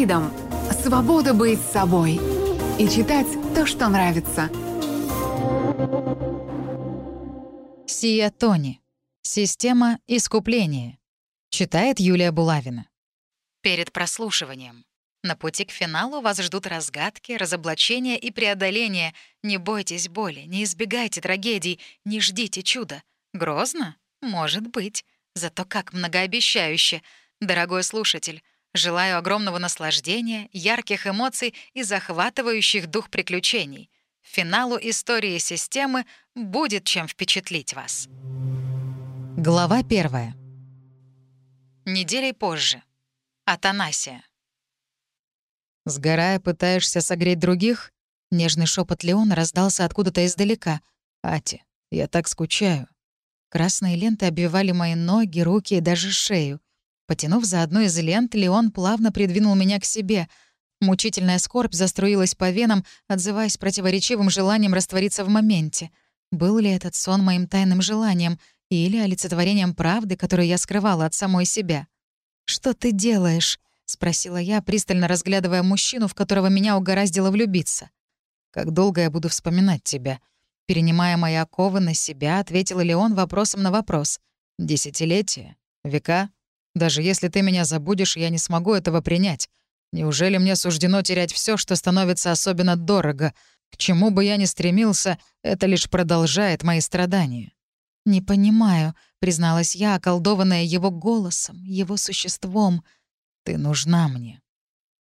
Freedom — свобода быть собой и читать то, что нравится. Сия Тони. Система искупления. Читает Юлия Булавина. Перед прослушиванием. На пути к финалу вас ждут разгадки, разоблачения и преодоления. Не бойтесь боли, не избегайте трагедий, не ждите чуда. Грозно? Может быть. Зато как многообещающе. Дорогой слушатель, желаю огромного наслаждения, ярких эмоций и захватывающих дух приключений. Финалу истории системы будет чем впечатлить вас. Глава первая. Неделей позже. Атанасия. «Сгорая, пытаешься согреть других?» Нежный шепот Леона раздался откуда-то издалека. «Ати, я так скучаю». Красные ленты обвивали мои ноги, руки и даже шею. Потянув за одну из лент, Леон плавно придвинул меня к себе. Мучительная скорбь заструилась по венам, отзываясь противоречивым желанием раствориться в моменте. Был ли этот сон моим тайным желанием или олицетворением правды, которую я скрывала от самой себя? «Что ты делаешь?» — спросила я, пристально разглядывая мужчину, в которого меня угораздило влюбиться. «Как долго я буду вспоминать тебя?» Перенимая мои оковы на себя, ответил Леон вопросом на вопрос. «Десятилетия? Века? Даже если ты меня забудешь, я не смогу этого принять. Неужели мне суждено терять все, что становится особенно дорого? К чему бы я ни стремился, это лишь продолжает мои страдания». «Не понимаю», — призналась я, околдованная его голосом, его существом. «Ты нужна мне».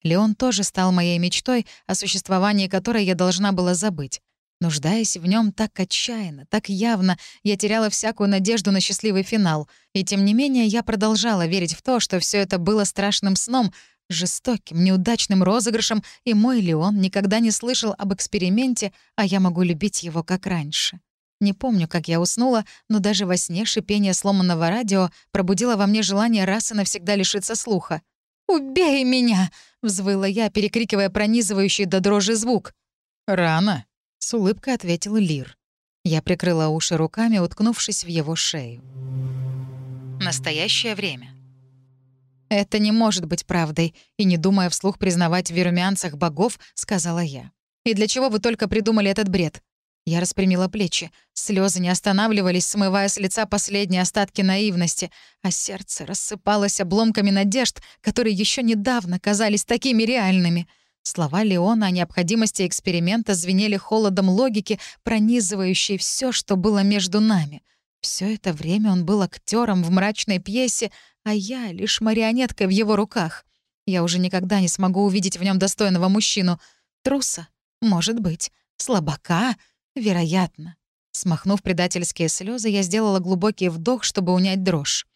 Леон тоже стал моей мечтой, о существовании которой я должна была забыть. Нуждаясь в нем так отчаянно, так явно, я теряла всякую надежду на счастливый финал. И тем не менее я продолжала верить в то, что все это было страшным сном, жестоким, неудачным розыгрышем, и мой Леон никогда не слышал об эксперименте, а я могу любить его как раньше. Не помню, как я уснула, но даже во сне шипение сломанного радио пробудило во мне желание раз и навсегда лишиться слуха. «Убей меня!» — взвыла я, перекрикивая пронизывающий до дрожи звук. «Рано!» — с улыбкой ответил Лир. Я прикрыла уши руками, уткнувшись в его шею. Настоящее время. «Это не может быть правдой», и, не думая вслух признавать в вермянцах богов, сказала я. «И для чего вы только придумали этот бред?» Я распрямила плечи. Слезы не останавливались, смывая с лица последние остатки наивности, а сердце рассыпалось обломками надежд, которые еще недавно казались такими реальными — Слова Леона о необходимости эксперимента звенели холодом логики, пронизывающей все, что было между нами. Все это время он был актером в мрачной пьесе, а я — лишь марионеткой в его руках. Я уже никогда не смогу увидеть в нем достойного мужчину. Труса? Может быть. Слабака? Вероятно. Смахнув предательские слезы, я сделала глубокий вдох, чтобы унять дрожь.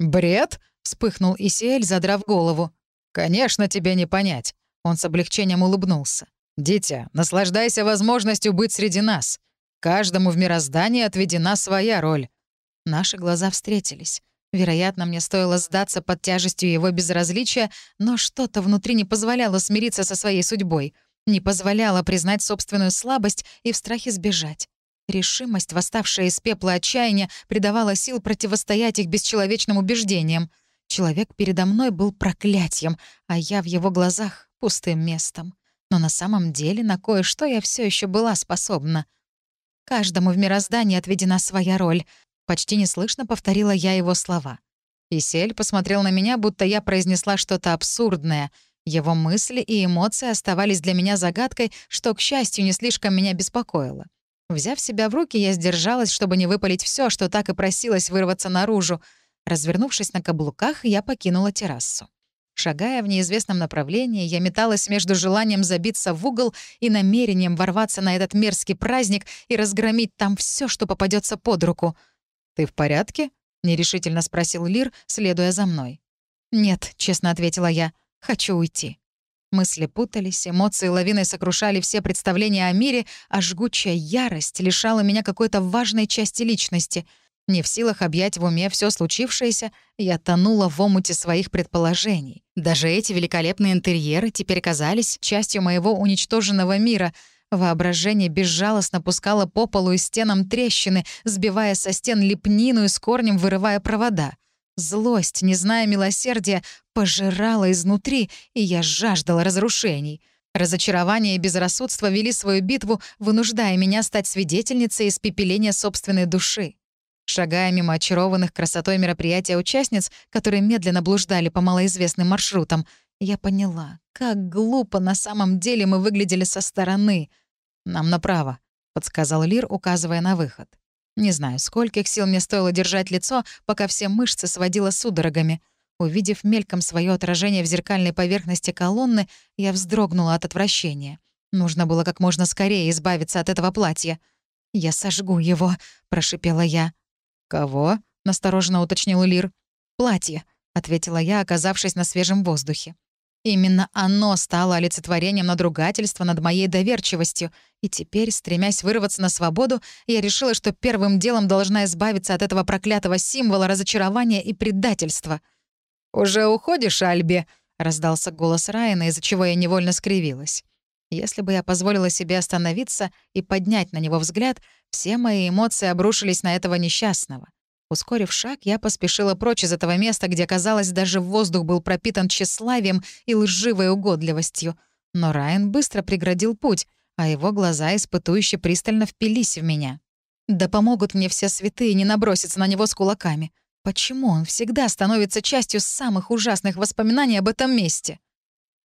«Бред?» — вспыхнул Исиэль, задрав голову. «Конечно, тебе не понять. Он с облегчением улыбнулся. «Дитя, наслаждайся возможностью быть среди нас. Каждому в мироздании отведена своя роль». Наши глаза встретились. Вероятно, мне стоило сдаться под тяжестью его безразличия, но что-то внутри не позволяло смириться со своей судьбой, не позволяло признать собственную слабость и в страхе сбежать. Решимость, восставшая из пепла отчаяния, придавала сил противостоять их бесчеловечным убеждениям. Человек передо мной был проклятием, а я в его глазах пустым местом. Но на самом деле на кое-что я все еще была способна. Каждому в мироздании отведена своя роль. Почти неслышно повторила я его слова. Исель посмотрел на меня, будто я произнесла что-то абсурдное. Его мысли и эмоции оставались для меня загадкой, что, к счастью, не слишком меня беспокоило. Взяв себя в руки, я сдержалась, чтобы не выпалить все, что так и просилось вырваться наружу. Развернувшись на каблуках, я покинула террасу. Шагая в неизвестном направлении, я металась между желанием забиться в угол и намерением ворваться на этот мерзкий праздник и разгромить там все, что попадется под руку. «Ты в порядке?» — нерешительно спросил Лир, следуя за мной. «Нет», — честно ответила я, — «хочу уйти». Мысли путались, эмоции лавиной сокрушали все представления о мире, а жгучая ярость лишала меня какой-то важной части личности — не в силах объять в уме все случившееся, я тонула в омуте своих предположений. Даже эти великолепные интерьеры теперь казались частью моего уничтоженного мира. Воображение безжалостно пускало по полу и стенам трещины, сбивая со стен лепнину и с корнем вырывая провода. Злость, не зная милосердия, пожирала изнутри, и я жаждала разрушений. Разочарование и безрассудство вели свою битву, вынуждая меня стать свидетельницей испепеления собственной души. Шагая мимо очарованных красотой мероприятия участниц, которые медленно блуждали по малоизвестным маршрутам, я поняла, как глупо на самом деле мы выглядели со стороны. «Нам направо», — подсказал Лир, указывая на выход. Не знаю, скольких сил мне стоило держать лицо, пока все мышцы сводило судорогами. Увидев мельком свое отражение в зеркальной поверхности колонны, я вздрогнула от отвращения. Нужно было как можно скорее избавиться от этого платья. «Я сожгу его», — прошипела я. «Кого?» — настороженно уточнил Лир. «Платье», — ответила я, оказавшись на свежем воздухе. Именно оно стало олицетворением надругательства над моей доверчивостью, и теперь, стремясь вырваться на свободу, я решила, что первым делом должна избавиться от этого проклятого символа разочарования и предательства. «Уже уходишь, Альби?» — раздался голос Райана, из-за чего я невольно скривилась. Если бы я позволила себе остановиться и поднять на него взгляд, все мои эмоции обрушились на этого несчастного. Ускорив шаг, я поспешила прочь из этого места, где, казалось, даже воздух был пропитан тщеславием и лживой угодливостью. Но Райан быстро преградил путь, а его глаза испытующе пристально впились в меня. Да помогут мне все святые не наброситься на него с кулаками. Почему он всегда становится частью самых ужасных воспоминаний об этом месте?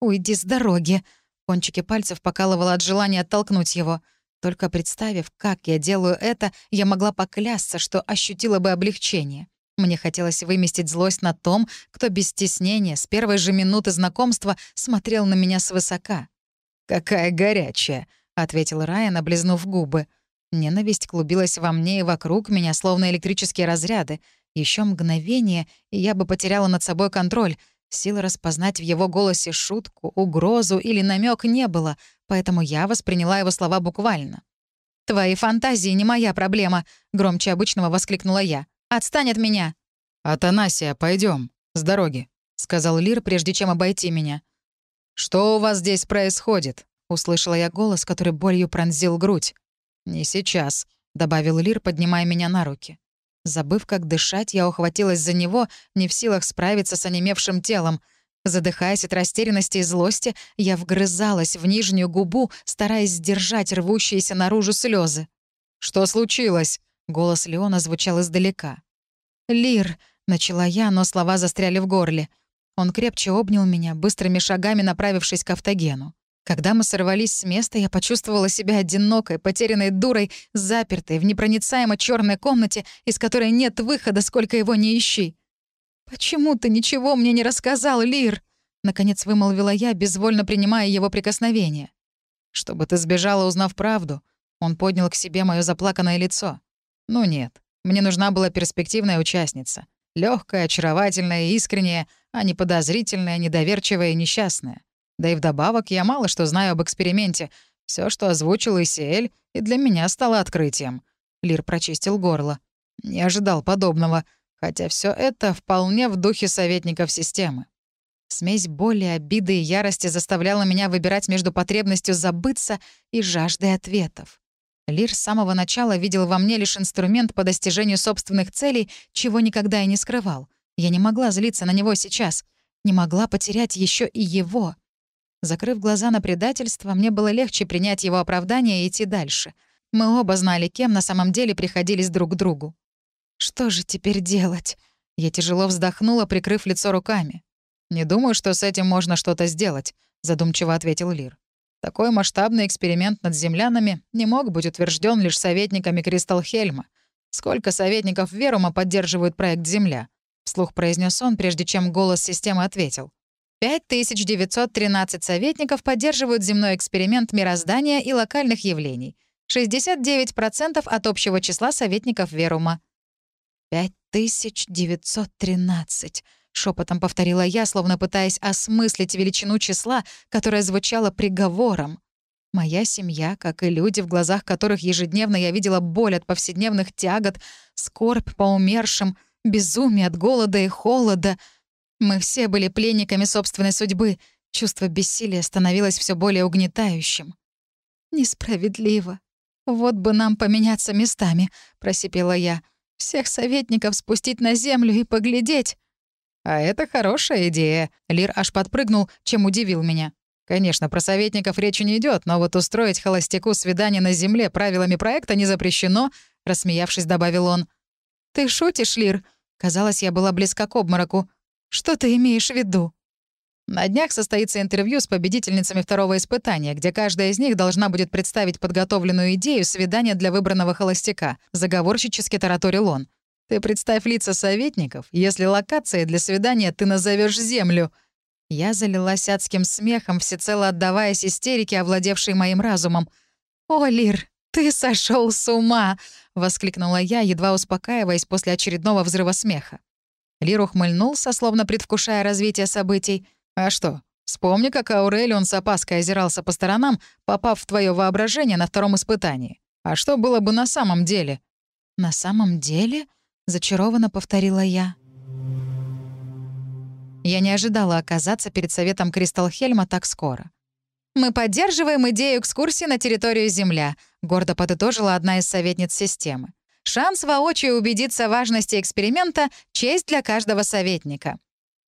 «Уйди с дороги!» Кончики пальцев покалывало от желания оттолкнуть его — только представив, как я делаю это, я могла поклясться, что ощутила бы облегчение. Мне хотелось выместить злость на том, кто без стеснения с первой же минуты знакомства смотрел на меня свысока. «Какая горячая!» — ответил Райан, облизнув губы. Ненависть клубилась во мне и вокруг меня, словно электрические разряды. Еще мгновение, и я бы потеряла над собой контроль — Силы распознать в его голосе шутку, угрозу или намек не было, поэтому я восприняла его слова буквально. «Твои фантазии не моя проблема», — громче обычного воскликнула я. «Отстань от меня!» «Атанасия, пойдем с дороги», — сказал Лир, прежде чем обойти меня. «Что у вас здесь происходит?» — услышала я голос, который болью пронзил грудь. «Не сейчас», — добавил Лир, поднимая меня на руки. Забыв, как дышать, я ухватилась за него, не в силах справиться с онемевшим телом. Задыхаясь от растерянности и злости, я вгрызалась в нижнюю губу, стараясь сдержать рвущиеся наружу слезы. «Что случилось?» — голос Леона звучал издалека. «Лир», — начала я, но слова застряли в горле. Он крепче обнял меня, быстрыми шагами направившись к автогену. Когда мы сорвались с места, я почувствовала себя одинокой, потерянной дурой, запертой в непроницаемо черной комнате, из которой нет выхода, сколько его не ищи. «Почему ты ничего мне не рассказал, Лир?» Наконец вымолвила я, безвольно принимая его прикосновение. «Чтобы ты сбежала, узнав правду». Он поднял к себе мое заплаканное лицо. «Ну нет, мне нужна была перспективная участница. легкая, очаровательная и искренняя, а не подозрительная, недоверчивая и несчастная. Да и вдобавок я мало что знаю об эксперименте. Все, что озвучил Исиэль, и для меня стало открытием. Лир прочистил горло. Не ожидал подобного, хотя все это вполне в духе советников системы. Смесь боли, обиды и ярости заставляла меня выбирать между потребностью забыться и жаждой ответов. Лир с самого начала видел во мне лишь инструмент по достижению собственных целей, чего никогда и не скрывал. Я не могла злиться на него сейчас, не могла потерять еще и его. Закрыв глаза на предательство, мне было легче принять его оправдание и идти дальше. Мы оба знали, кем на самом деле приходились друг к другу. «Что же теперь делать?» Я тяжело вздохнула, прикрыв лицо руками. «Не думаю, что с этим можно что-то сделать», — задумчиво ответил Лир. «Такой масштабный эксперимент над землянами не мог быть утвержден лишь советниками Кристалхельма. Сколько советников Верума поддерживают проект «Земля»?» — вслух произнес он, прежде чем голос системы ответил. 5913 советников поддерживают земной эксперимент мироздания и локальных явлений. 69% от общего числа советников Верума. 5913, шепотом повторила я, словно пытаясь осмыслить величину числа, которое звучало приговором. Моя семья, как и люди, в глазах которых ежедневно я видела боль от повседневных тягот, скорбь по умершим, безумие от голода и холода — мы все были пленниками собственной судьбы. Чувство бессилия становилось все более угнетающим. «Несправедливо. Вот бы нам поменяться местами», — просипела я. «Всех советников спустить на землю и поглядеть». «А это хорошая идея». Лир аж подпрыгнул, чем удивил меня. Конечно, про советников речи не идет, но вот устроить холостяку свидание на земле правилами проекта не запрещено, рассмеявшись, добавил он. Ты шутишь, Лир? Казалось, я была близка к обмороку. Что ты имеешь в виду? На днях состоится интервью с победительницами второго испытания, где каждая из них должна будет представить подготовленную идею свидания для выбранного холостяка, заговорщически тараторил он. Ты представь лица советников, если локацией для свидания ты назовешь Землю — я залилась адским смехом, всецело отдаваясь истерике, овладевшей моим разумом. «О, Лир, ты сошел с ума!» — воскликнула я, едва успокаиваясь после очередного взрыва смеха. Лир ухмыльнулся, словно предвкушая развитие событий. «А что, вспомни, как Аурелион с опаской озирался по сторонам, попав в твое воображение на втором испытании. А что было бы на самом деле?» «На самом деле?» — зачарованно повторила я. Я не ожидала оказаться перед советом Кристалхельма так скоро. «Мы поддерживаем идею экскурсии на территорию Земля», — гордо подытожила одна из советниц системы. «Шанс воочию убедиться в важности эксперимента — честь для каждого советника».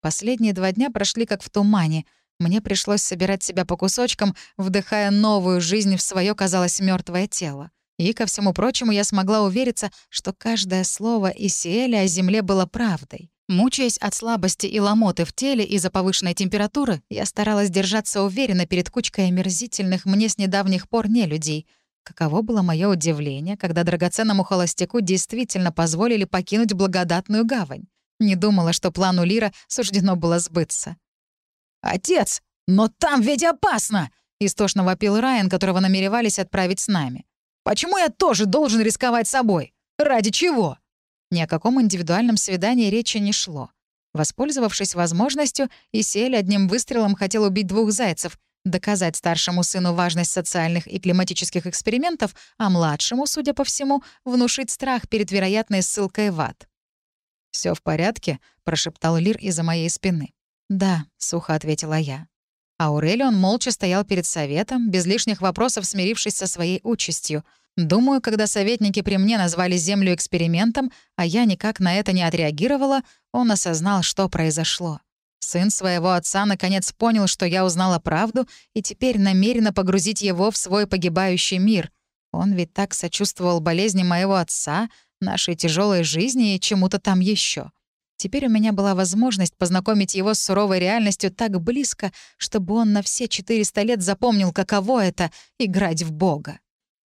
Последние два дня прошли как в тумане. Мне пришлось собирать себя по кусочкам, вдыхая новую жизнь в свое, казалось, мертвое тело. И, ко всему прочему, я смогла увериться, что каждое слово Исиэля о Земле было правдой. Мучаясь от слабости и ломоты в теле из-за повышенной температуры, я старалась держаться уверенно перед кучкой омерзительных мне с недавних пор нелюдей. Каково было мое удивление, когда драгоценному холостяку действительно позволили покинуть благодатную гавань. Не думала, что плану Лира суждено было сбыться. «Отец, но там ведь опасно!» — истошно вопил Райан, которого намеревались отправить с нами. «Почему я тоже должен рисковать собой? Ради чего?» Ни о каком индивидуальном свидании речи не шло. Воспользовавшись возможностью, Исель одним выстрелом хотел убить двух зайцев, доказать старшему сыну важность социальных и климатических экспериментов, а младшему, судя по всему, внушить страх перед вероятной ссылкой в ад. Все в порядке?» — прошептал Лир из-за моей спины. «Да», — сухо ответила я. Аурелион молча стоял перед советом, без лишних вопросов смирившись со своей участью — Думаю, когда советники при мне назвали Землю экспериментом, а я никак на это не отреагировала, он осознал, что произошло. Сын своего отца наконец понял, что я узнала правду, и теперь намерена погрузить его в свой погибающий мир. Он ведь так сочувствовал болезни моего отца, нашей тяжелой жизни и чему-то там еще. Теперь у меня была возможность познакомить его с суровой реальностью так близко, чтобы он на все 400 лет запомнил, каково это — играть в Бога.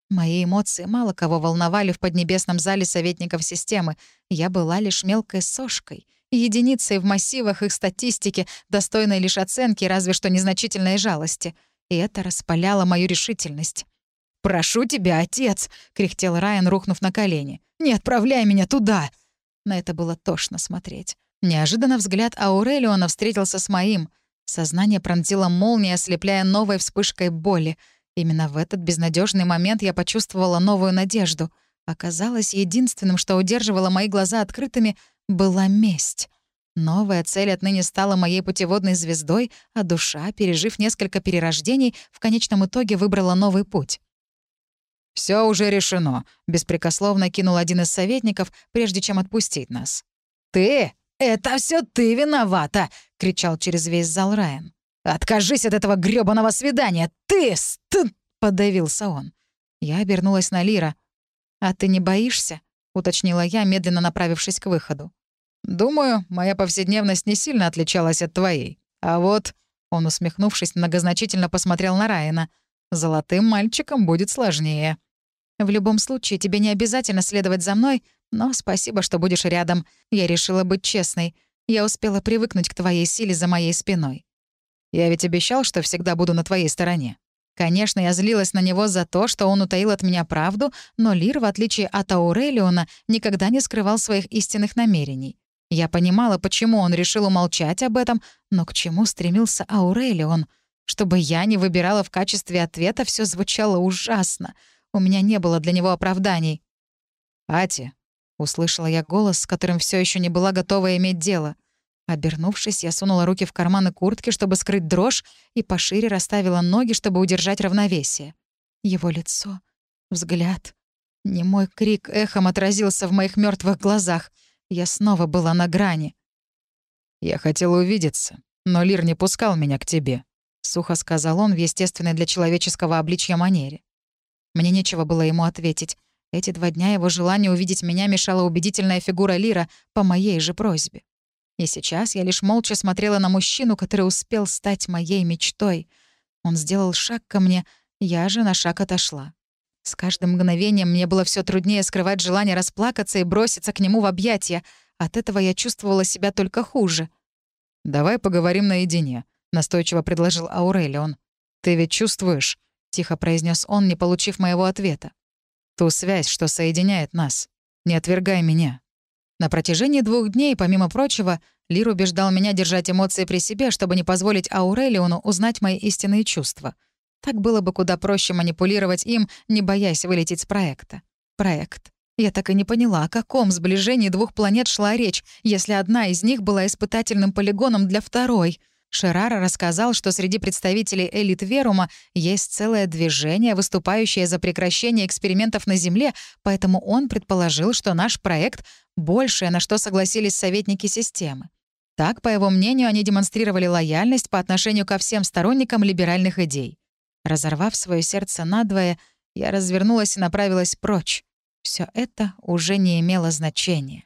Мои эмоции мало кого волновали в поднебесном зале советников системы. Я была лишь мелкой сошкой, единицей в массивах их статистики, достойной лишь оценки, разве что незначительной жалости. И это распаляло мою решительность. «Прошу тебя, отец!» — кряхтел Райан, рухнув на колени. «Не отправляй меня туда!» На это было тошно смотреть. Неожиданно взгляд Аурелиона встретился с моим. Сознание пронзило молния, ослепляя новой вспышкой боли — Именно в этот безнадежный момент я почувствовала новую надежду. Оказалось, единственным, что удерживало мои глаза открытыми, была месть. Новая цель отныне стала моей путеводной звездой, а душа, пережив несколько перерождений, в конечном итоге выбрала новый путь. Все уже решено», — беспрекословно кинул один из советников, прежде чем отпустить нас. «Ты? Это все ты виновата!» — кричал через весь зал Райан. «Откажись от этого грёбаного свидания! Ты, стыд!» — подавился он. Я обернулась на Лира. «А ты не боишься?» — уточнила я, медленно направившись к выходу. «Думаю, моя повседневность не сильно отличалась от твоей. А вот...» — он, усмехнувшись, многозначительно посмотрел на Райана. «Золотым мальчиком будет сложнее». «В любом случае, тебе не обязательно следовать за мной, но спасибо, что будешь рядом. Я решила быть честной. Я успела привыкнуть к твоей силе за моей спиной». Я ведь обещал, что всегда буду на твоей стороне. Конечно, я злилась на него за то, что он утаил от меня правду, но Лир, в отличие от Аурелиона, никогда не скрывал своих истинных намерений. Я понимала, почему он решил умолчать об этом, но к чему стремился Аурелион? Чтобы я не выбирала в качестве ответа, все звучало ужасно. У меня не было для него оправданий. «Ати», — услышала я голос, с которым все еще не была готова иметь дело — Обернувшись, я сунула руки в карманы куртки, чтобы скрыть дрожь, и пошире расставила ноги, чтобы удержать равновесие. Его лицо, взгляд. Немой крик эхом отразился в моих мертвых глазах. Я снова была на грани. «Я хотел увидеться, но Лир не пускал меня к тебе», — сухо сказал он в естественной для человеческого обличья манере. Мне нечего было ему ответить. Эти два дня его желание увидеть меня мешала убедительная фигура Лира по моей же просьбе. И сейчас я лишь молча смотрела на мужчину, который успел стать моей мечтой. Он сделал шаг ко мне, я же на шаг отошла. С каждым мгновением мне было все труднее скрывать желание расплакаться и броситься к нему в объятия. От этого я чувствовала себя только хуже. «Давай поговорим наедине», — настойчиво предложил Аурелион. «Ты ведь чувствуешь?» — тихо произнес он, не получив моего ответа. «Ту связь, что соединяет нас. Не отвергай меня». На протяжении двух дней, помимо прочего, Лир убеждал меня держать эмоции при себе, чтобы не позволить Аурелиону узнать мои истинные чувства — так было бы куда проще манипулировать им, не боясь вылететь с проекта. Проект. Я так и не поняла, о каком сближении двух планет шла речь, если одна из них была испытательным полигоном для второй. Шерара рассказал, что среди представителей элит Верума есть целое движение, выступающее за прекращение экспериментов на Земле, поэтому он предположил, что наш проект — большее, на что согласились советники системы. Так, по его мнению, они демонстрировали лояльность по отношению ко всем сторонникам либеральных идей. Разорвав свое сердце надвое, я развернулась и направилась прочь. Все это уже не имело значения.